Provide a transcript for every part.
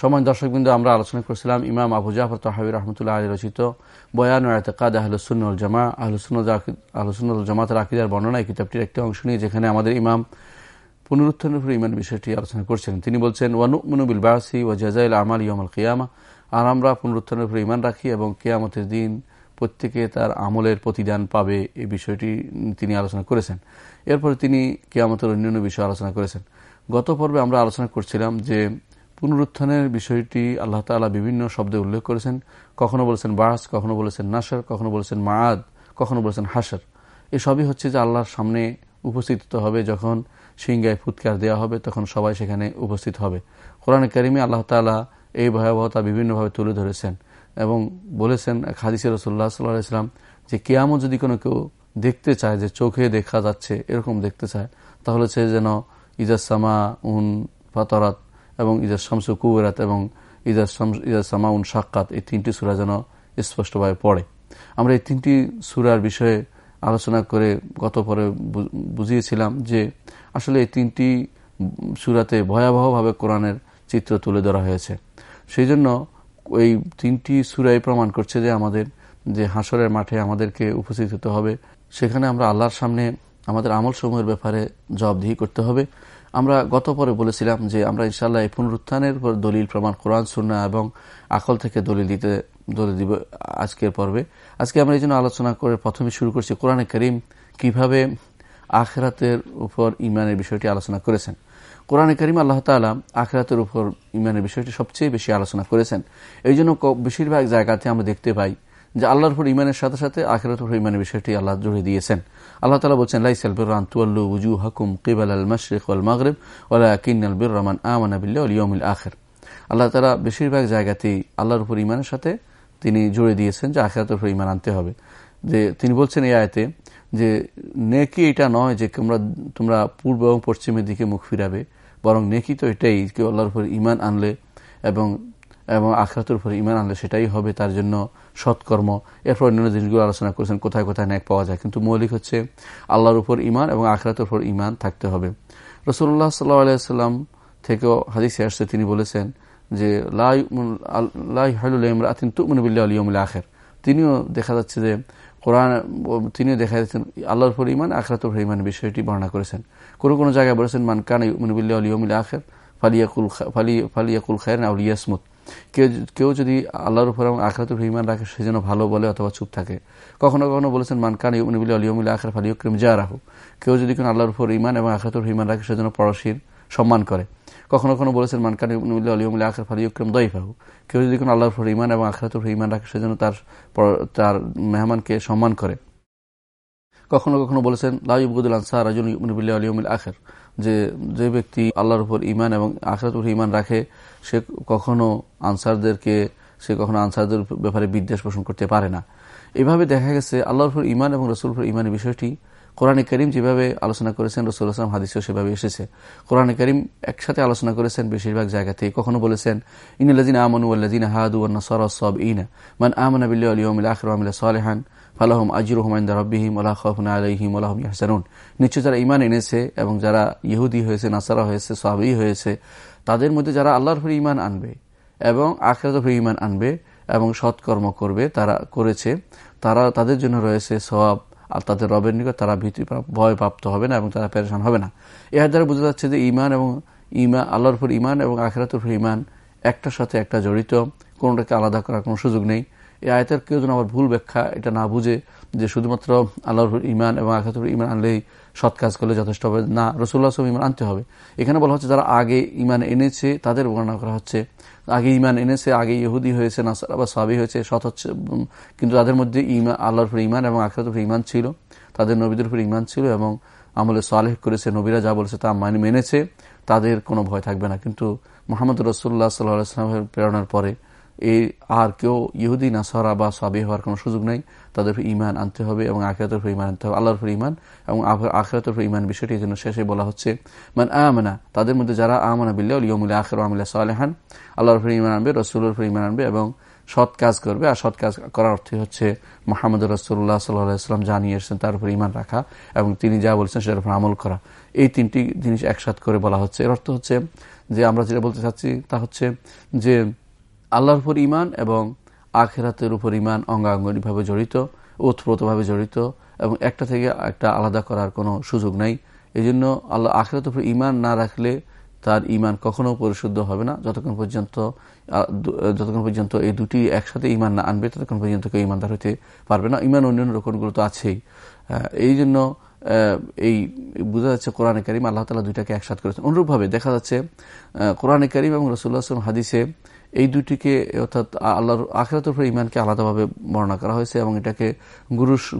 সময় দর্শকবৃন্দ, আমরা আলোচনা করেছিলাম ইমাম আবু জাফর তহাবি রহমতুল্লাহ আলী রচিত বয়ান এতেকাদ আহলুসুল জামা আহলুসুল আহলুসুল জামাতের আকিদার বর্ণনা এই কিতাবটির একটি অংশ নিয়ে যেখানে আমাদের ইমাম পুনরুত্থানের ইমান বিষয়টি আলোচনা করছেন। তিনি বলছেন ওয়ানু মনুবিল বাসি ও জাজাইল আমাল ইয়মাল কিয়ামা। আর আমরা পুনরুত্থানের উপর ইমান রাখি এবং কেয়ামতের দিন প্রত্যেকে তার আমলের প্রতিদান পাবে, এই বিষয়টি তিনি আলোচনা করেছেন। এরপরে তিনি কেয়ামতের অন্যান্য বিষয় আলোচনা করেছেন। গত পর্বে আমরা আলোচনা করছিলাম যে পুনরুত্থানের বিষয়টি আল্লাহ তালা বিভিন্ন শব্দে উল্লেখ করেছেন। কখনো বলেছেন বাস, কখনো বলেছেন নাসার কখনো বলেছেন মায়াদ কখনো বলেছেন হাসার এসবই হচ্ছে যে আল্লাহর সামনে উপস্থিত হবে যখন সিংগায় ফুৎকার দেওয়া হবে, তখন সবাই সেখানে উপস্থিত হবে। কোরআন করিমে আল্লাহ তালা এই ভয়াবহতা বিভিন্নভাবে তুলে ধরেছেন এবং বলেছেন খাদিসি রসুল্লাহ সাল্লাহ ইসলাম যে, কেয়ামত যদি কোনো কেউ দেখতে চায় যে চোখে দেখা যাচ্ছে, এরকম দেখতে চায়, তাহলে সে যেন ইজাসামা উন ফাতরাত এবং ইজাজ শামসু কুবেরাত এবং ইজাজ ইজাজ সামাউন সাক্কাত এই তিনটি সুরা যেন স্পষ্টভাবে পড়ে। আমরা এই তিনটি সুরার বিষয়ে আলোচনা করে গত পরে বুঝিয়েছিলাম যে আসলে এই তিনটি সুরাতে ভয়াবহভাবে কোরআনের চিত্র তুলে ধরা হয়েছে। সেই জন্য ওই তিনটি সুরাই প্রমাণ করছে যে আমাদের যে হাসরের মাঠে আমাদেরকে উপস্থিত হতে হবে, সেখানে আমরা আল্লাহর সামনে আমাদের আমল সমূহের ব্যাপারে জবাবদিহি করতে হবে। আমরা গত পরে বলেছিলাম যে আমরা ইনশাল্লাহ এই পুনরুত্থানের উপর দলিল প্রমাণ, কোরআন সুন্না এবং আকল থেকে দলিল দিতে দলিল দিব আজকের পর্বে। আজকে আমরা এই জন্য আলোচনা করে প্রথমে শুরু করছি কোরআনে করিম কীভাবে আখরাতের উপর ইমানের বিষয়টি আলোচনা করেছেন। কোরআনে করিম আল্লাহ তালা আখরাতের উপর ইমানের বিষয়টি সবচেয়ে বেশি আলোচনা করেছেন। এই জন্য বেশিরভাগ জায়গাতে আমরা দেখতে পাই যে আল্লাহর উপর ইমানের সাথে সাথে আখেরাত উপর ইমানের বিষয়টি আল্লাহ জুড়ে দিয়েছেন। আল্লাহ তালা বলছেন লাই সালবির তুয়াল্লু উজু হকুম কিবাল আল মশরিক আল মাগরেব ওলা কিন্নাল বির রহমান ইয়মিল আখের। আল্লাহ তালা বেশিরভাগ জায়গাতেই আল্লাহর উপর ইমানের সাথে তিনি জুড়ে দিয়েছেন যে আখেরাতের উপর ইমান আনতে হবে। যে তিনি বলছেন এই আয়তে যে নেকি এটা নয় যে তোমরা তোমরা পূর্ব এবং পশ্চিমের দিকে মুখ ফিরাবে, বরং নেকি তো এটাই কেউ আল্লাহর উপর ইমান আনলে এবং এবং আখরাতের উপর ইমান আনলে সেটাই হবে তার জন্য সৎকর্ম। এরপর অন্যান্য জিনিসগুলো আলোচনা করেছেন, কোথায় কোথায় ন্যাক পাওয়া যায়। কিন্তু মৌলিক হচ্ছে আল্লাহর উপর ইমান এবং আখরাতের উপর ইমান থাকতে হবে। রসুল্লাহ সাল্লাহ আলাইসাল্লাম থেকেও হাদিসে আসছে, তিনি বলেছেন যে লাইমরাতিন তুমনবিল্লা আলিয়মুল আখের। তিনিও দেখা যাচ্ছে যে, কোরআন, তিনিও দেখা যাচ্ছেন আল্লাহর উপর ইমান আখরাতের উপর ইমান বিষয়টি বর্ণনা করেছেন। কোনো কোনো জায়গায় বলেছেন, মান কান ইমনবিল্লা আলিয়মুল আখের, ফালিয়াকুল ফালিয়াকুল খায়ের না আউলিয়াসমুত কেউ কেউ যদি আল্লাহর উপর এবং আখরাতুর ইমান রাখে, সে যেন ভালো বলে অথবা চুপ থাকে। কখনো কখনো বলেছেন মানকান ইউনিবিল আলিয়মিল আখর ফালিউক্রিম যা রাহু কেউ যদি কোনো আল্লাহর উপর ইমান এবং আখরাতুর ইমান রাখে, সে যেন পড়শির সম্মান করে। কখনো কখনো বলেছেন মানকান ইউনিবিল আলিয়মিল আখর ফালিউক্রিম দইফাহু। কেউ যদি কোনো আল্লাহর উপর ইমান এবং আখরাতুর ইমান রাখে, সে যেন তার তার মেহমানকে সম্মান করে। কখনো কখনো বলেছেন লাইবুদুল আনসার রাজুল ইউনিবিল আলিয়মিল আখের। যে যে ব্যক্তি আল্লাহর উপর ইমান এবং আখরাত উপর ইমান রাখে, সে কখনো আনসারদেরকে, সে কখনো আনসারদের ব্যাপারে বিদ্বেষ পোষণ করতে পারে না। এভাবে দেখা গেছে, আল্লাহর উপর ইমান এবং রসুল উপর ইমানের বিষয়টি কোরআনে করিম যেভাবে আলোচনা করেছেন রসুল আসলাম হাদিসেও সেভাবে এসেছে। কোরআনে করিম একসাথে আলোচনা করেছেন বেশিরভাগ জায়গাতেই কখনো বলেছেন ইনাল্লাজিন আমানু আল্লাজিন হাদু সব ইনা মান আমানা আলিয়মিল আখর আমিল সালেহান। ফালাহম আজির হুমায়ুন রব্বিহিম আল্লাহ খফন আলহিম আল্লাহম ইয়াহসানুন নিশ্চয় যারা ইমান এনেছে এবং যারা ইহুদি হয়েছে, নাসারা হয়েছে, সাহাবি হয়েছে, তাদের মধ্যে যারা আল্লাহর ফিরে ইমান আনবে এবং আখরাত ফিরে ইমান আনবে এবং সৎকর্ম করবে, তারা করেছে, তারা তাদের জন্য রয়েছে সব আর তাদের রবের নিকট তারা ভীতি ভয় প্রাপ্ত হবে না এবং তারা পেরেশান হবে না। এর দ্বারা বোঝা যাচ্ছে যে ইমান এবং ইমা আল্লাহর ফির ইমান এবং আখরাতের ইমান একটার সাথে একটা জড়িত, কোনোটাকে আলাদা করার কোনো সুযোগ নেই। এই আয়তের কেউ যেন আবার ভুল ব্যাখ্যা এটা না বুঝে যে শুধুমাত্র আল্লাহর ইমান এবং আখাতুর ইমান আনলেই সৎ কাজ করলে যথেষ্ট হবে। না রসুল্লাহ আসলাম ইমান আনতে হবে। এখানে বলা হচ্ছে যারা আগে ইমান এনেছে তাদের বর্ণনা করা হচ্ছে, আগে ইমান এনেছে, আগে ইহুদি হয়েছে, নাসারা বা সাবি হয়েছে, সৎ হচ্ছে কিন্তু তাদের মধ্যে ইমান আল্লাহর উপর ইমান এবং আখরাতের ইমান ছিল। তাদের নবীদের উপর ইমান ছিল এবং আমলে সালেহ করেছে, নবীরা যা বলেছে তা মানে মেনেছে, তাদের কোনো ভয় থাকবে না। কিন্তু মোহাম্মদ রসুল্লাহ সাল্লাহ আসলামের প্রেরণার পরে এই আর কেউ ইহুদি, নাসারা বা সাবি হওয়ার কোনো সুযোগ নেই। তাদের ইমান আনতে হবে এবং আখেরাতের উপর ইমান আনতে হবে। আল্লাহর উপর ইমান এবং আখেরাতের উপর ইমান বিষয়টি জন্য শেষে বলা হচ্ছে মানে আমানা তাদের মধ্যে যারা আমানা বিল্লাহ ইয়মুল আখের আমিল্লা সালেহান, আল্লাহর উপর ইমান আনবে, রসুলের উপর ইমান আনবে এবং সৎ কাজ করবে। আর সৎ কাজ করার অর্থ হচ্ছে মোহাম্মদ রসুল্লাহ সাল্লাহাম জানিয়ে এসেছেন তার উপর ইমান রাখা এবং তিনি যা বলছেন সেটার উপর আমল করা। এই তিনটি জিনিস একসাথ করে বলা হচ্ছে। এর অর্থ হচ্ছে যে আমরা যেটা বলতে চাচ্ছি তা হচ্ছে যে আল্লাহর উপর ইমান এবং আখেরাতের উপর ইমান অঙ্গাঙ্গনিভাবে জড়িত, ওতপ্রোতভাবে জড়িত এবং একটা থেকে একটা আলাদা করার কোনো সুযোগ নাই। এই জন্য আল্লাহ আখেরাতের উপর ইমান না রাখলে তার ইমান কখনো পরিশুদ্ধ হবে না। যতক্ষণ পর্যন্ত যতক্ষণ পর্যন্ত এই দুটি একসাথে ইমান না আনবে, ততক্ষণ পর্যন্ত কেউ ইমানদার হতে পারবে না। ইমান অন্যান্য রকমগুলো তো আছেই। এই জন্য এই বোঝা যাচ্ছে কোরআনে করিম আল্লাহ তালা দুইটাকে একসাথ করেছেন। অনুরূপভাবে দেখা যাচ্ছে কোরআনে করিম এবং রসুল্লাহ আসলাম হাদিসে এই দুটিকে অর্থাৎ আল্লাহর আখেরাতের উপরে ইমানকে আলাদাভাবে বর্ণনা করা হয়েছে এবং এটাকে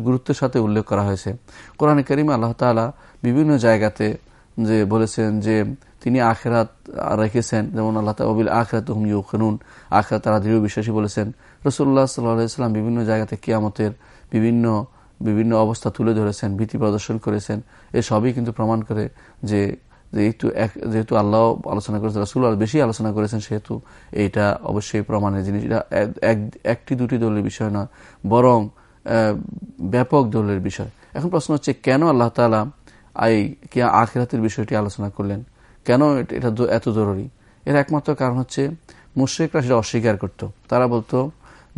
গুরুত্বের সাথে উল্লেখ করা হয়েছে। কোরআন করিম আল্লাহ তালা বিভিন্ন জায়গাতে যে বলেছেন যে তিনি আখেরাত রেখেছেন, যেমন আল্লাহ তাবিল আখরাত হুম ইউখানুন আখরাত তারা দৃঢ় বিশ্বাসী বলেছেন। রসুল্লাহ সাল্লাহাম বিভিন্ন জায়গাতে কিয়ামতের বিভিন্ন বিভিন্ন অবস্থা তুলে ধরেছেন, ভীতি প্রদর্শন করেছেন। এ সবই কিন্তু প্রমাণ করে যে যেহেতু যেহেতু আল্লাহ আলোচনা করেছেন রসুল বেশি আলোচনা করেছেন, সেহেতু এইটা অবশ্যই প্রমাণের জিনিস। এটা একটি দুটি দলের বিষয় নয়, বরং ব্যাপক দলের বিষয়। এখন প্রশ্ন হচ্ছে, কেন আল্লাহ তালা এই আখেরাতের বিষয়টি আলোচনা করলেন? কেন এটা এত জরুরি? এর একমাত্র কারণ হচ্ছে, মুশ্রিকরা সেটা অস্বীকার করত। তারা বলতো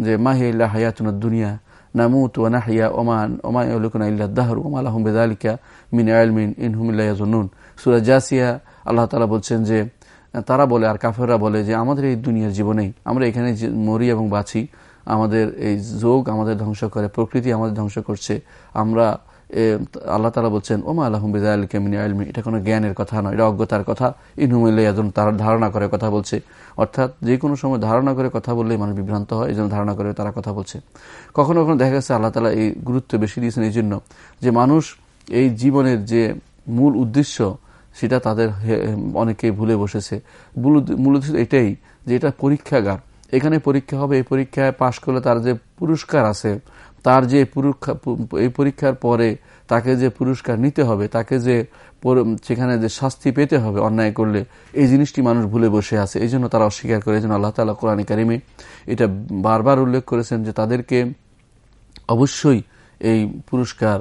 যে মাহিল্লা হায়াতুন দুনিয়া নামুত ওয়া নাহিয়া ওমান ওমা ইউলিকুনা ইল্লা দাহর ওমা আলাহুম বেদালিকা মিন আলমিন ইনহুমিল্লা ইয়াজুনুন সুরা জাসিয়া, আল্লাহ তালা বলছেন যে, তারা বলে আর কাফেররা বলে যে, আমাদের এই দুনিয়ার জীবনেই আমরা এখানে মরি এবং বাঁচি, আমাদের এই যোগ আমাদের ধ্বংস করে, প্রকৃতি আমাদের ধ্বংস করছে, আমরা আল্লাহ তালা বলছেন, ওমা আল্লাহমিদা আল কেমিনী আলমি এটা কোনো জ্ঞানের কথা নয়, এটা অজ্ঞতার কথা। ইনহুমিল্লা একজন তারা ধারণা করে কথা বলছে। অর্থাৎ যে কোনো সময় ধারণা করে কথা বললেই মানুষ বিভ্রান্ত হয় এই ধারণা করে তারা কথা বলছে। কখনো কখনো দেখা গেছে আল্লাহ তালা এই গুরুত্ব বেশি দিয়েছেন এই জন্য যে মানুষ এই জীবনের যে মূল উদ্দেশ্য সেটা তাদের অনেকেই ভুলে বসেছে। মূল উদ্দেশ্য এটাই যে এটা পরীক্ষাগার। এখানে পরীক্ষা হবে, এই পরীক্ষায় পাশ করলে তার যে পুরস্কার আছে, তার যে এই পরীক্ষার পরে তাকে যে পুরস্কার নিতে হবে, তাকে যে সেখানে যে শাস্তি পেতে হবে, অন্যায় করলে, এই জিনিসটি মানুষ ভুলে বসে আছে। এই জন্য তারা অস্বীকার করে এই জন্য আল্লাহ তালা কোরআন কারিমে। এটা বারবার উল্লেখ করেছেন যে তাদেরকে অবশ্যই এই পুরস্কার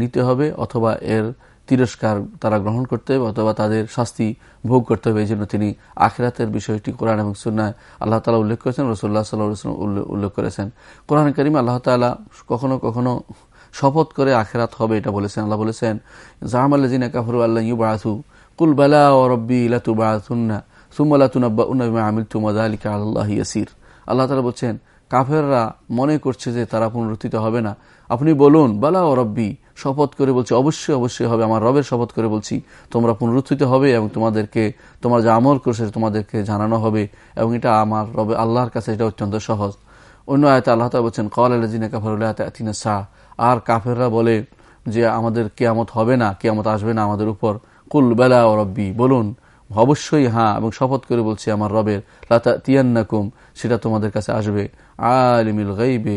নিতে হবে অথবা এর তিরস্কার তারা গ্রহণ করতে হবে অথবা তাদের শাস্তি ভোগ করতে হবে এই জন্য তিনি আখেরাতের বিষয়টি কোরআন এবং সুন্নায় আল্লাহ তালা উল্লেখ করেছেন রসুল্লাহ সাল্লাহ উল্লেখ করেছেন। কোরআন করিম আল্লাহ তালা কখনো কখনো শপথ করে আখেরাত হবে এটা বলেছেন, আল্লাহ বলেছেন জাহাম আল্লাহ কাফরু আল্লাহ ইউ বাড়াথু কুল বালা ও রব্বি ইলাতু বাড়াতুন্না সুম্মালাতুনাব্বা উন্নবিমা আমিল তুমাদা আল্লাহ ইয়াসির। আল্লাহ তালা বলছেন, কাফেররা মনে করছে যে তারা পুনরুত্থিত হবে না আপনি বলুন, বালা ও রব্বি, শপথ করে বলছি, অবশ্যই অবশ্যই হবে, আমার রবের শপথ করে বলছি, তোমরা পুনরুত্থিত হবে এবং তোমাদেরকে, তোমার যে আমল করছে তোমাদেরকে জানানো হবে এবং এটা আমার রবে আল্লাহর কাছে এটা অত্যন্ত সহজ। অন্য আয়তে আল্লাহ তা বলছেন কল আলজিনা কাফরুল্লাহ শাহ আর কাফেররা বলে যে আমাদের কেয়ামত হবে না, কেয়ামত আসবে না আমাদের উপর। কুল বেলা ও রব্বি, বলুন, অবশ্যই হ্যাঁ এবং শপথ করে বলছি, আমার রবের লাতা তিয়ান্নাকুম সেটা তোমাদের কাছে আসবে। আলিমিল গাইবে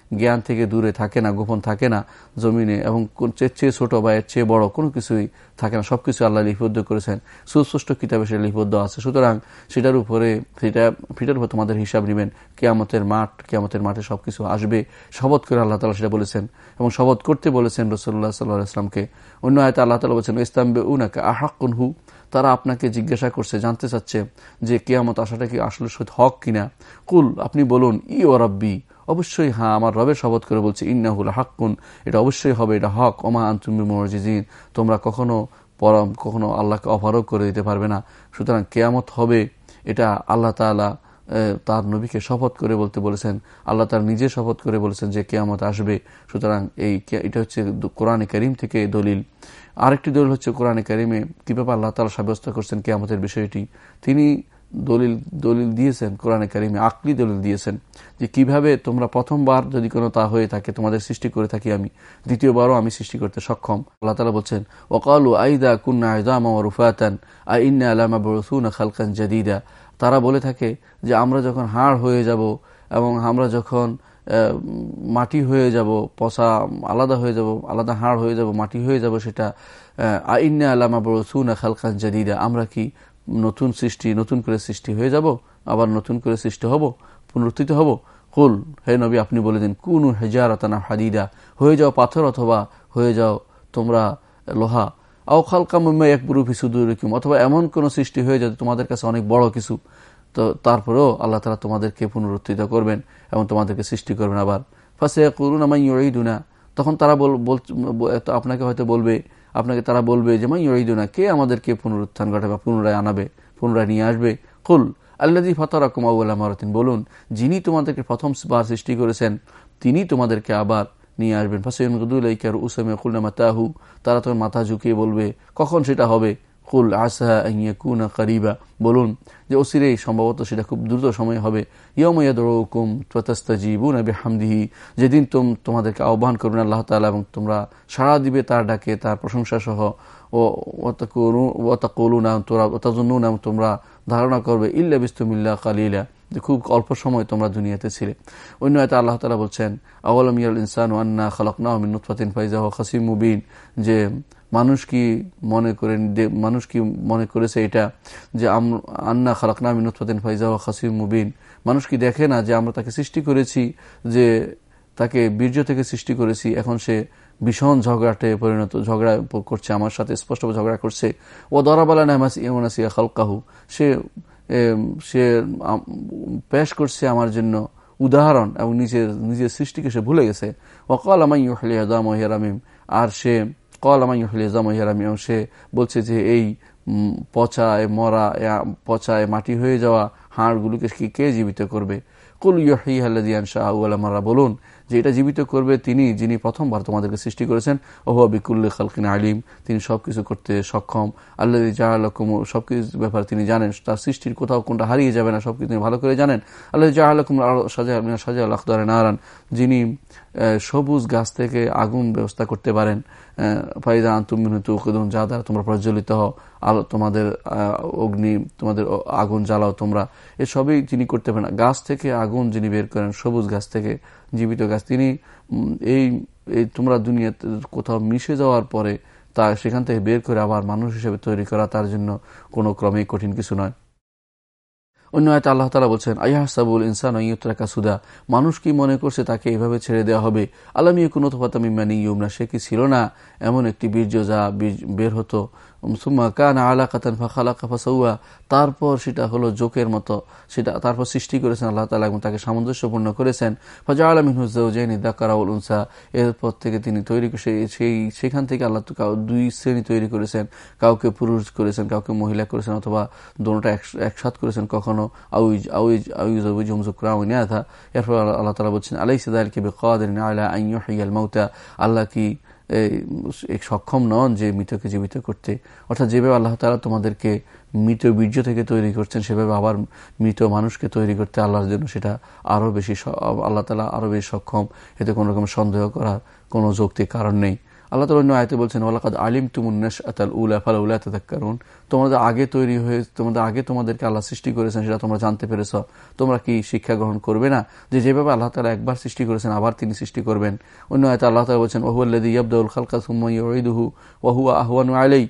জ্ঞান থেকে দূরে থাকে না, গোপন থাকে না জমিনে এবং চেয়ে ছোট বা এর চেয়ে বড় কোনো কিছুই থাকে না। সবকিছু আল্লাহ লিপিবদ্ধ করেছেন। সুস্পষ্ট কিতাবে সেটা লিপিবদ্ধ আছে। সুতরাং সেটার উপরে সেটা ফিটার উপর তোমাদের হিসাব নেবেন। কেয়ামতের মাঠ, কেয়ামতের মাঠে সবকিছু আসবে। শপথ করে আল্লাহ তালা সেটা বলেছেন এবং শপথ করতে বলেছেন রসল্লাহ সাল্লাহ ইসলামকে অন্য আয়তে আল্লাহ তালা বলেছেন ইসলামবে উনাকে আহাক্কুন হু? তারা আপনাকে জিজ্ঞাসা করছে, জানতে চাচ্ছে যে কেয়ামত আসাটা কি আসলে সত হক কিনা। কুল, আপনি বলুন, ই ও রব্বি। অবশ্যই হ্যাঁ আমার রবের শপথ করে বলছি, ইন্নাহুল হাক্কুন এটা অবশ্যই হবে, এটা হক। ওমা আন্তুমি মরজিজিন তোমরা কখনো পরম, কখনো আল্লাহকে অপারক করে দিতে পারবে না। সুতরাং কেয়ামত হবে, এটা আল্লাহ তালা তার নবীকে শপথ করে বলতে বলেছেন। আল্লাহ তার নিজে শপথ করে বলেছেন যে কেয়ামত আসবে। সুতরাং এই এটা হচ্ছে কোরআনে করিম থেকে দলিল। আরেকটি দলিল হচ্ছে কোরআনে করিমে কীভাবে আল্লাহ তালা সাব্যস্ত করছেন কেয়ামতের বিষয়টি? তিনি দলিল দলিল দিয়েছেন, কোরআনে কারিমে আকলি দলিল দিয়েছেন, যে কীভাবে তোমরা প্রথমবার যদি কোনো তা হয়ে থাকে, তোমাদের সৃষ্টি করে থাকি আমি, দ্বিতীয়বারও আমি সৃষ্টি করতে সক্ষম। আল্লাহ তালা বলছেন, ওকালু আইদা কুন্না আইদামা রুফাতান, আ ইন্না আলামা বরসুন খালকান জাদিদা। তারা বলে থাকে যে, আমরা যখন হাড় হয়ে যাব এবং আমরা যখন মাটি হয়ে যাব পশা আলাদা হয়ে যাব, আলাদা হাড় হয়ে যাব, মাটি হয়ে যাব সেটা আইন্না আলামা বরসুনা খালকান জাদিদা, আমরা কি নতুন সৃষ্টি, নতুন করে সৃষ্টি হয়ে যাব, আবার নতুন করে সৃষ্টি হব, পুনরুত্থিত হব। কুল, হে নবী, আপনি বলে দিন, কোন কুনু হেজারতানা হাদিদা, হয়ে যাও পাথর অথবা হয়ে যাও তোমরা লোহা। আও খালকাম্মা এক বুরু ফিসুদুরকিম অথবা এমন কোন সৃষ্টি হয়ে যাবে তোমাদের কাছে অনেক বড় কিছু। তো তারপরেও আল্লাহ তালা তোমাদেরকে পুনরুত্থিত করবেন এবং তোমাদেরকে সৃষ্টি করবেন আবার। ফাঁসে করুন আমাই ইউড়িদুনা তখন তারা বল, আপনাকে হয়তো বলবে আপনাকে তারা বলবে যে মাই ইউড়িদুনা কে আমাদেরকে পুনরুত্থান ঘটাবে, পুনরায় আনাবে, পুনরায় নিয়ে আসবে? কুল আল্লাদি ফতারাকুম আউ্লা মারাতিন, বলুন, যিনি তোমাদেরকে প্রথম বার সৃষ্টি করেছেন, তিনি তোমাদেরকে আবার নিয়ে আসবেন। ফাসের উসামে খুলনা মাতাহু, তারা তোমার মাথা ঝুঁকিয়ে বলবে, কখন সেটা হবে? কুল আসা কুনা কারিবা। বলুন যে অসিরেই সম্ভবত সেটা খুব দ্রুত সময় হবে। ইয়ময়াদুম ত্বতাস্তাজিবুন আবি হামদিহি যেদিন তোম তোমাদেরকে আহ্বান করবেন আল্লাহ তালা এবং তোমরা সাড়া দিবে তার ডাকে, তার প্রশংসা সহ। ও এবং তোমরা ধারণা করবে। ইল্লা বিস্তুমিল্লা কালিলা। যে খুব অল্প সময় তোমরা দুনিয়াতে ছিলে। অন্য এতে আল্লাহ তালা বলছেন, আওয়ালাম ইয়াল ইনসান আন্না খালকনা নুৎফাতিন ফাইজাহ খাসিম মুবিন। যে মানুষ কি মনে করেন মানুষ কি মনে করেছে এটা? যে আন্না খালাকনা মিনুৎফাতিন ফাইজাহ খাসিম মুবিন। মানুষ কি দেখে না যে আমরা তাকে সৃষ্টি করেছি, যে তাকে বীর্য থেকে সৃষ্টি করেছি, এখন সে ভীষণ ঝগড়াটে পরিণত ঝগড়া করছে আমার সাথে স্পষ্ট ঝগড়া করছে। ও দরাবালা নামাস ইমনাসিয়া খালকাহু। সে সে পেশ করছে আমার জন্য উদাহরণ এবং নিজের নিজের সৃষ্টিকে সে ভুলে গেছে। ওকাল আমাই দাম হিয়ারামিম আর সে কল সে বলছে যে এই পচায়, মরা পচায় মাটি হয়ে যাওয়া হাড়গুলোকে কি কে জীবিত করবে? কুল ইহিহাল্লাদিয়ান শাহ মারা বলুন যে এটা জীবিত করবে তিনি, যিনি প্রথমবার তোমাদেরকে সৃষ্টি করেছেন, ওহুয়া বিকুল্ল খালকিন আলিম, তিনি সবকিছু করতে সক্ষম। আল্লাহ জাহালকুম সবকিছু ব্যাপার তিনি জানেন, তার সৃষ্টির কোথাও কোনটা হারিয়ে যাবে না, সবকিছু তিনি ভালো করে জানেন। আল্লাহ জাহালকুম সাজা সাজা আখদারে নারান, যিনি সবুজ গাছ থেকে আগুন ব্যবস্থা করতে পারেন। ফাইদা আন্তুমিন তুকুদুন যা দ্বারা তোমরা প্রজ্বলিত হও। আলো, তোমাদের অগ্নি, তোমাদের আগুন জ্বালাও তোমরা। এসবই যিনি করতে পারেন। গাছ থেকে আগুন যিনি বের করেন, সবুজ গাছ থেকে জীবিত গাছ। তিনি এই তোমরা দুনিয়াতে কোথাও মিশে যাওয়ার পরে তা সেখান থেকে বের করে আবার মানুষ হিসেবে তৈরি করা তার জন্য কোনো ক্রমেই কঠিন কিছু নয়। অন্য আয়তা আল্লাহ তালা বলছেন আয়াহসাবুল ইনসান সুদা। মানুষ কি মনে করছে তাকে এভাবে ছেড়ে দেওয়া হবে? আলামিয়া কোনো তোফাতামিমানি ইউমনা সে কি ছিল না? এমন একটি বীর্য যা বের হতো কানা আলা কাতান তারপর সেটা হলো জোকের মতো। সেটা তারপর সৃষ্টি করেছেন আল্লাহ তালা এবং তাকে সামঞ্জস্যপূর্ণ করেছেন। ফজা আলমিন হুজাউজাইনি দাকারাউল উনসা। এরপর থেকে তিনি তৈরি সেই সেখান থেকে আল্লাহ দুই শ্রেণি তৈরি করেছেন। কাউকে পুরুষ করেছেন, কাউকে মহিলা করেছেন অথবা দোনোটা একসাথ করেছেন কখনো। আউইজ আউইজ আউইজ আউইজ হুমজুকরাউনিয়াথা এরপর আল্লাহ তালা বলছেন আলাই সিদালকে বেকাদিন আলা আইয়ু হাইয়াল মাউতা। আল্লাহ কি সক্ষম নন যে মৃতকে জীবিত করতে। অর্থাৎ যেভাবে আল্লাহ তালা তোমাদেরকে মৃত বীর্য থেকে তৈরি করছেন, সেভাবে আবার মৃত মানুষকে তৈরি করতে আল্লাহর জন্য সেটা আরও বেশি আল্লাহ তালা আরও বেশি সক্ষম। এতে কোনো রকম সন্দেহ করার কোনো যৌক্তিক কারণ নেই। আল্লাহ তালা অন্য আয়তে বলছেন ওলাকাদ আলিম তুমুন্নাস আতাল উলা ফাল উলা কারণ তোমাদের আগে তৈরি হয়ে, তোমাদের আগে তোমাদেরকে আল্লাহ সৃষ্টি করেছেন, সেটা তোমরা জানতে পেরেছ। তোমরা কি শিক্ষা গ্রহণ করবে না? যে যেভাবে আল্লাহ তালা একবার সৃষ্টি করেছেন, আবার তিনি সৃষ্টি করবেন। অন্য আয়তে আল্লাহ তালা বলছেন ওহুল্লাদি ইয়াবদুল খালকা সুম্মই ওইদুহু ওহুয়া আহওয়ানু আলাই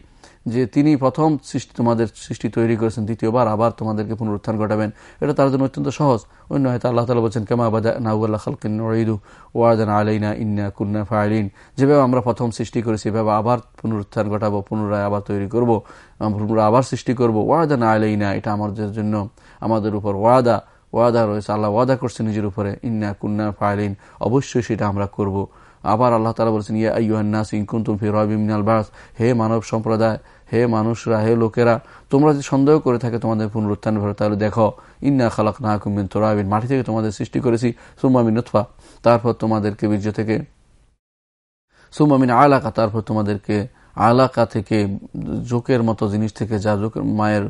যে তিনি প্রথম সৃষ্টি তোমাদের সৃষ্টি তৈরি করেছেন, দ্বিতীয়বার আবার তোমাদেরকে পুনরুত্থান ঘটাবেন। এটা তার জন্য অত্যন্ত সহজ। অন্য হয়তো আল্লাহ তালা বলছেন, কেমা বাদা নাউল্লাহ খালকিন ওয়াইদু ওয়াদান আলাইনা ইন্না কুন্না ফাইলিন যেভাবে আমরা প্রথম সৃষ্টি করেছি এভাবে আবার পুনরুত্থান ঘটাবো, পুনরায় আবার তৈরি করব, পুনরায় আবার সৃষ্টি করব। ওয়াদান আলাইনা, এটা আমাদের জন্য, আমাদের উপর ওয়াদা। ওয়াদা রয়েছে, আল্লাহ ওয়াদা করছে নিজের উপরে, ইন্না কুন্না ফাইলিন অবশ্যই সেটা আমরা করব। আবার আল্লাহ তালা বলেছেন, ইয়া আইয়ুহান্নাস ইনকুন্তুম ফি রবিমিনাল বাস হে মানব সম্প্রদায়, হে মানুষরা, হে লোকেরা, তোমরা যদি সন্দেহ করে থাকে তোমাদের পুনরুত্থান ভরে তাহলে দেখো, ইন্না খালাক না কুমিন তোরাবিন মাটি থেকে তোমাদের সৃষ্টি করেছি সুমামিন উৎফা তারপর তোমাদেরকে বীর্য থেকে সুমামিন আলাকা তারপর তোমাদেরকে আলাকা থেকে জোকের মতো জিনিস থেকে, যা জোকের মায়ের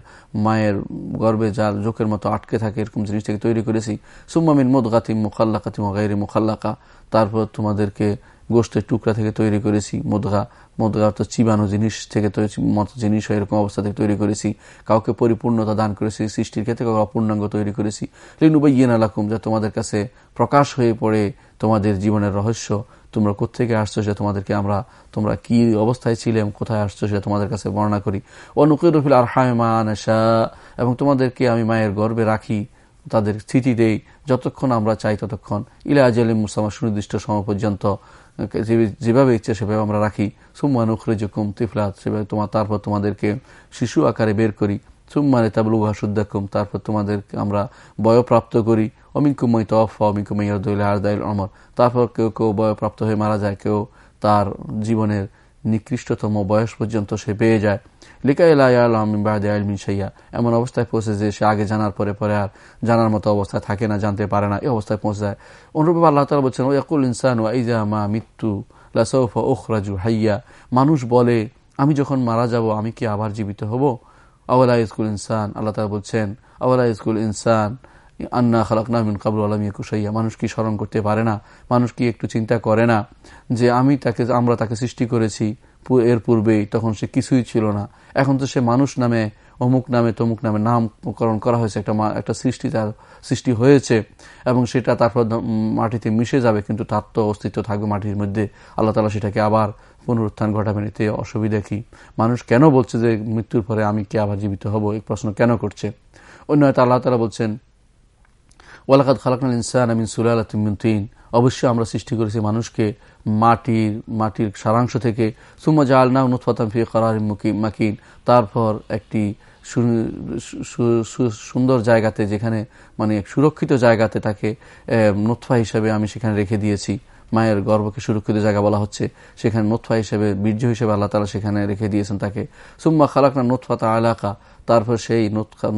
মায়ের গর্বে যা জোকের মতো আটকে থাকে, এরকম জিনিস থেকে তৈরি করেছি সুম্মামিন মোদগাতিম মুখাল্লাকাতিম গাইরে মুখাল্লাকা তারপর তোমাদেরকে গোষ্ঠের টুকরা থেকে তৈরি করেছি, মোদগা। মোদগা তো চিবানো জিনিস থেকে তৈরি মতো জিনিস হয়, এরকম অবস্থা থেকে তৈরি করেছি। কাউকে পরিপূর্ণতা দান করেছি, সৃষ্টির ক্ষেত্রে কাউকে অপূর্ণাঙ্গ তৈরি করেছি। লিনুবাইয়েন আলাকুম যা তোমাদের কাছে প্রকাশ হয়ে পড়ে, তোমাদের জীবনের রহস্য। তোমরা কোথেকে আসছো সে তোমাদেরকে আমরা তোমরা কি অবস্থায় ছিলে কোথায় আসছো সেটা তোমাদের কাছে বর্ণনা করি। অনুকিরফিল আর হায়মানসা এবং তোমাদেরকে আমি মায়ের গর্বে রাখি। তাদের স্থিতি দেই, যতক্ষণ আমরা চাই ততক্ষণ। ইলা আজলিম মুসামা, সুনির্দিষ্ট সময় পর্যন্ত যেভাবে ইচ্ছে সেভাবে আমরা রাখি। সুম্মান উখরিজুকুম তিফলাত সেভাবে তোমার তারপর তোমাদেরকে শিশু আকারে বের করি। সুম্মানে তাবলুহা সুদ্দাকুম, তারপর তোমাদেরকে আমরা বয়প্রাপ্ত করি। অমিনকুময় তফা অমিনকুময় আরদাইল অমর তারপর কেউ কেউ বয়প্রাপ্ত হয়ে মারা যায়, কেউ তার জীবনের নিকৃষ্টতম বয়স পর্যন্ত সে পেয়ে যায়। এমন অবস্থায় পৌঁছে যে সে আগে জানার পরে পরে আর জানার মতো অবস্থায় থাকে না, জানতে পারে না, এই অবস্থায় পৌঁছে যায়। অনুরূপ আল্লাহ তালা বলছেন, ওয়াকুল ইনসান ওয়াইজা মা মৃত্যু লাসৌফা ওখরাজু হাইয়া। মানুষ বলে, আমি যখন মারা যাব, আমি কি আবার জীবিত হব? আওয়ালা ইসকুল ইনসান, আল্লাহ তালা বলছেন, আওয়ালা ইসকুল ইনসান, আন্না খালাকনা মিন কাবুল আলম কুসাইয়া মানুষ কি স্মরণ করতে পারে না? মানুষ কি একটু চিন্তা করে না যে আমি তাকে, আমরা তাকে সৃষ্টি করেছি? এর পূর্বেই, তখন সে কিছুই ছিল না। এখন তো সে মানুষ নামে, অমুক নামে, তমুক নামে নামকরণ করা হয়েছে, একটা একটা সৃষ্টি তার, সৃষ্টি হয়েছে, এবং সেটা তারপর মাটিতে মিশে যাবে, কিন্তু তার তো অস্তিত্ব থাকবে মাটির মধ্যে। আল্লাহ তালা সেটাকে আবার পুনরুত্থান ঘটাবেন, এতে অসুবিধা কি? মানুষ কেন বলছে যে মৃত্যুর পরে আমি কি আবার জীবিত হব? এই প্রশ্ন কেন করছে? অন্য হয়তো আল্লাহ তালা বলছেন ওয়ালাকাত খালাকাল ইনসান আমিন সুলালাতিন অবশ্যই আমরা সৃষ্টি করেছি মানুষকে মাটির মাটির সারাংশ থেকে সুম্মা জালনা নুৎফাতাম ফি করার মাকিন। তারপর একটি সুন্দর জায়গাতে যেখানে মানে সুরক্ষিত জায়গাতে তাকে নোৎফা হিসেবে আমি সেখানে রেখে দিয়েছি। মায়ের গর্ভকে সুরক্ষিত জায়গা বলা হচ্ছে। সেখানে নোৎফা হিসেবে, বীর্য হিসেবে আল্লাহ তালা সেখানে রেখে দিয়েছেন তাকে। সুম্মা খালাকনা নোৎফাতা আলাকা। তারপর সেই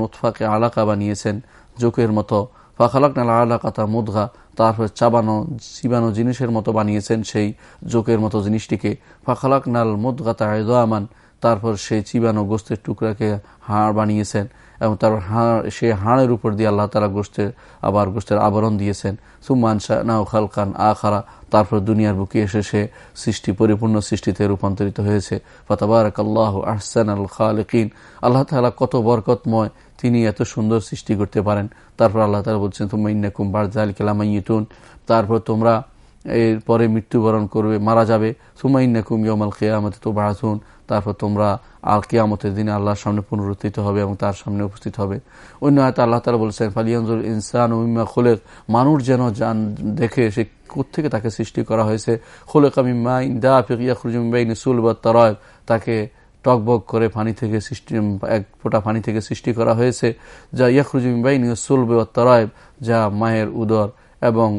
নোৎফাকে আলাকা বানিয়েছেন। জোকের মতো ফাখালাক নালা আলাকাতা মুদঘা তারপর চাবানো, চিবানো জিনিসের মতো বানিয়েছেন সেই জোকের মতো জিনিসটিকে। ফাখালাক নাল মুদগাতা আয়দামান তারপর সেই চিবানো গোস্তের টুকরাকে হাড় বানিয়েছেন এবং তারপর হাড় সেই হাড়ের উপর দিয়ে আল্লাহ তালা গোস্তের, আবার গোস্তের আবরণ দিয়েছেন। সুমান শাহ নাও খালকান আখারা। তারপর দুনিয়ার বুকে এসে সে সৃষ্টি, পরিপূর্ণ সৃষ্টিতে রূপান্তরিত হয়েছে। ফতাবারক আল্লাহ আহসান আল খালিকিন। আল্লাহ তালা কত বরকতময় তিনি এত সুন্দর সৃষ্টি করতে পারেন। তারপর আল্লাহ তালা বলছেন তোমা ইন্নাকুম বারজাল কেলামাইতুন তারপর তোমরা এরপরে মৃত্যুবরণ করবে, মারা যাবে। সুমাইন্নাকুম ইয়মাল কেয়ামত তো বাড়াছুন তারপর তোমরা আর কেয়ামতের দিনে আল্লাহর সামনে পুনরুত্থিত হবে এবং তার সামনে উপস্থিত হবে। অন্য হয়তো আল্লাহ তালা বলছেন, ফালিয়ানজুর ইনসান উমিমা খোলেক। মানুষ যেন জান, দেখে সে কোথেকে তাকে সৃষ্টি করা হয়েছে। খোলেক আমিমা ইন্দা ফিকিয়া খুরজুমিবাই নিসুল বা তরয় তাকে টকবক করে পানি থেকে সৃষ্টি, এক ফোঁটা পানি থেকে সৃষ্টি করা হয়েছে, যা ইয়াখরুজমিবাই সুলবে তরায়ব যা মায়ের উদর এবং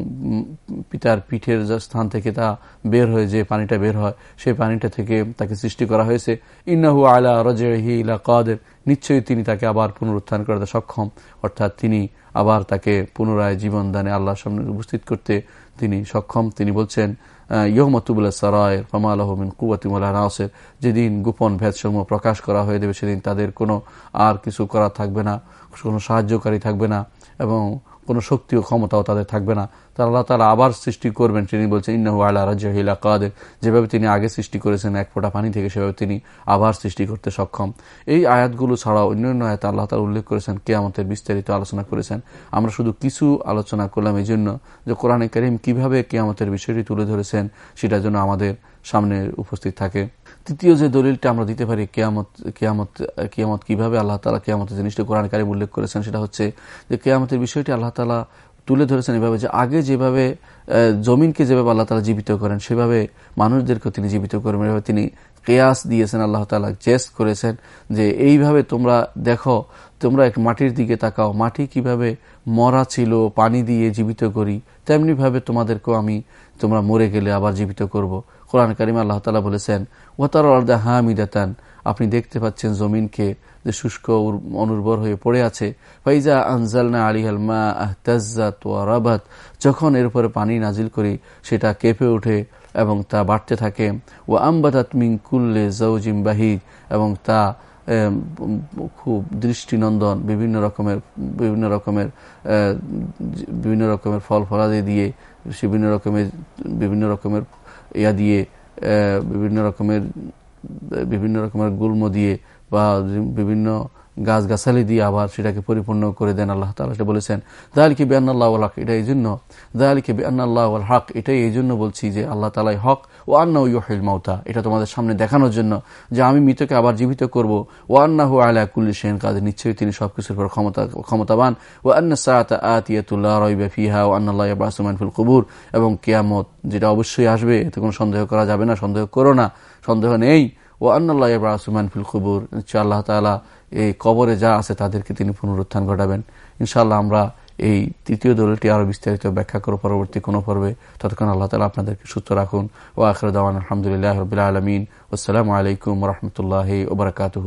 পিতার পিঠের স্থান থেকে তা বের হয়ে, যে পানিটা বের হয়, সেই পানিটা থেকে তাকে সৃষ্টি করা হয়েছে। ইন্নাহু আলা রজহি ইলা কাদের, নিশ্চয়ই তিনি তাকে আবার পুনরুত্থান করতে সক্ষম। অর্থাৎ তিনি আবার তাকে পুনরায় জীবন দানে আল্লাহর সামনে উপস্থিত করতে তিনি সক্ষম। তিনি বলছেন যেদিন গোপন ভেদসমূহ প্রকাশ করা হয়ে দেবে সেদিন তাদের কোনো আর কিছু করা থাকবে না, কোনো সাহায্যকারী থাকবে না এবং কোনো শক্তি ও ক্ষমতাও তাদের থাকবে না। তারা আল্লাহ তারা আবার সৃষ্টি করবেন। তিনি বলছেন, ইন্নাহু আল্লাহ রাজিয়া কাদের। যেভাবে তিনি আগে সৃষ্টি করেছেন, এক ফোঁটা পানি থেকে সেভাবে তিনি আবার সৃষ্টি করতে সক্ষম। এই আয়াতগুলো ছাড়াও অন্যান্য আয়াত আল্লাহ তালা উল্লেখ করেছেন, কেয়ামতের বিস্তারিত আলোচনা করেছেন। আমরা শুধু কিছু আলোচনা করলাম এই জন্য যে কোরআনে করিম কীভাবে কেয়ামতের বিষয়টি তুলে ধরেছেন সেটার জন্য আমাদের সামনে উপস্থিত থাকে। তৃতীয় যে দলিলটা আমরা দিতে পারি কেয়ামত কেয়ামত কেয়ামত কীভাবে আল্লাহ তালা কেয়ামতের জিনিসটা কোরআন কারিম উল্লেখ করেছেন, সেটা হচ্ছে যে কেয়ামতের বিষয়টি আল্লাহ তালা তুলে ধরেছেন এভাবে যে আগে যেভাবে জমিনকে যেভাবে আল্লাহ তালা জীবিত করেন, সেভাবে মানুষদেরকে তিনি জীবিত করবেন এভাবে তিনি কেয়াস দিয়েছেন, আল্লাহ তালা জেস্ট করেছেন যে এইভাবে তোমরা দেখো, তোমরা এক মাটির দিকে তাকাও, মাটি কীভাবে মরা ছিল, পানি দিয়ে জীবিত করি, তেমনিভাবে তোমাদেরকেও আমি তোমরা মরে গেলে আবার জীবিত করব। কোরআন করিম আল্লাহ তালা বলেছেন ওতার অর্দা হামিদাতান, আপনি দেখতে পাচ্ছেন জমিনকে যে শুষ্ক অনুর্বর হয়ে পড়ে আছে। ফাইজা আনজালনা আলিহাল মা আহতাজাত ও রাবাত, যখন এর উপরে পানি নাজিল করি, সেটা কেঁপে উঠে এবং তা বাড়তে থাকে। ও আম্বাতাত মিঙ্কুল্লে জৌজিম বাহিদ, এবং তা খুব দৃষ্টিনন্দন, বিভিন্ন রকমের বিভিন্ন রকমের বিভিন্ন রকমের ফল ফলাদি দিয়ে, বিভিন্ন রকমের বিভিন্ন রকমের ইয়া দিয়ে বিভিন্ন রকমের বিভিন্ন রকমের গুল্ম দিয়ে বা বিভিন্ন গাছগাছালি দিয়ে আবার সেটাকে পরিপূর্ণ করে দেন আল্লাহ তালা বলেছেন দায়ালিকে বেআল্লাহ হক এটা এই জন্য। দায়ালিকে বেআল্লাহ হক এটাই এই জন্য বলছি যে আল্লাহ তালাই হক ও আন্না ইহিল মাউতা এটা তোমাদের সামনে দেখানোর জন্য যে আমি মৃতকে আবার জীবিত করব। ও আন্না হু আলা কুল্লি সেন কাজ নিশ্চয়ই তিনি সবকিছুর পর ক্ষমতা, ক্ষমতাবান। ও আন্না সাআতা আতিয়াতুল্লাহ রইবে ফিহা ও আন্নাল্লাহ বাসুমান ফুল কবুর এবং কেয়ামত যেটা অবশ্যই আসবে, এতে কোনো সন্দেহ করা যাবে না, সন্দেহ করো না, সন্দেহ নেই। ও আন্নাল্লাহ ফিল কবুর আল্লাহ তালা এই কবরে যা আছে তাদেরকে তিনি পুনরুত্থান ঘটাবেন। ইনশাআল্লাহ আমরা এই তৃতীয় দলটি আরও বিস্তারিত ব্যাখ্যা করো পরবর্তী কোনো পর্বে ততক্ষণ আল্লাহ তালা আপনাদেরকে সুস্থ রাখুন। ও আখর দাওয়ান আলহামদুলিল্লাহ রবিলাম আলমিন। আসসালামু আলাইকুম রহমতুল্লাহ ওবরাকাতহ